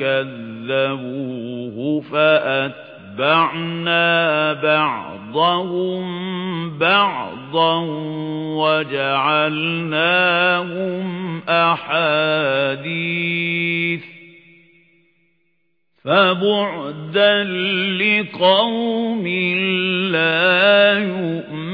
كَذَّبُوهُ فَأَتْبَعْنَا بَعْضَهُم بَعْضًا وَجَعَلْنَاهُمْ أَحَادِيثَ فَبُعْدًا لِقَوْمٍ لَّا يُؤْمِنُونَ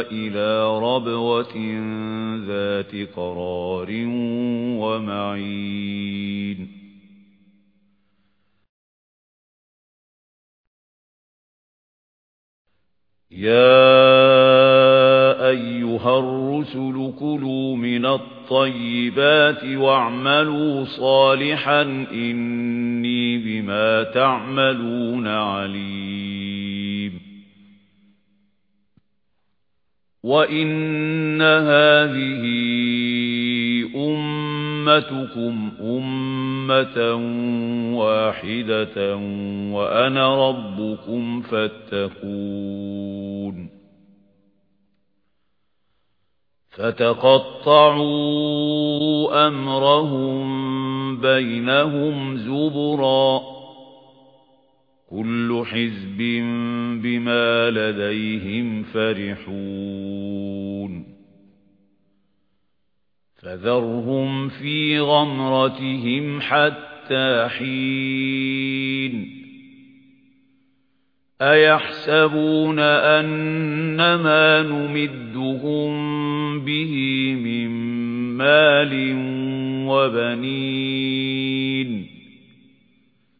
إِلَى رَبْوَةٍ ذَاتِ قَرَارٍ وَمَعِينٍ يَا أَيُّهَا الرُّسُلُ كُلُوا مِنَ الطَّيِّبَاتِ وَاعْمَلُوا صَالِحًا إِنِّي بِمَا تَعْمَلُونَ عَلِيمٌ وَإِنَّ هَذِهِ أُمَّتُكُمْ أُمَّةً وَاحِدَةً وَأَنَا رَبُّكُمْ فَاتَّقُونِ فَتَقَطَّعُوا أَمْرَهُم بَيْنَهُمْ زُبُرًا كُلُّ حِزْبٍ بِمَا لَدَيْهِمْ فَرِحُونَ. فَذَرْهُمْ فِي غَمْرَتِهِمْ حَتَّى حِينٍ. أَيَحْسَبُونَ أَنَّمَا نُمِدُّهُم بِهِ مِن مَّالٍ وَبَنِينَ؟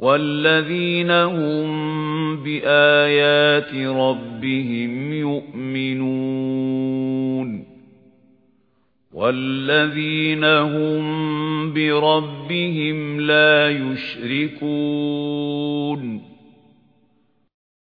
وَالَّذِينَ هُم بِآيَاتِ رَبِّهِمْ يُؤْمِنُونَ وَالَّذِينَ هُم بِرَبِّهِمْ لَا يُشْرِكُونَ